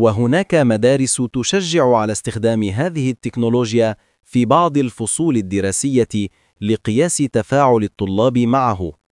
وهناك مدارس تشجع على استخدام هذه التكنولوجيا في بعض الفصول الدراسية لقياس تفاعل الطلاب معه.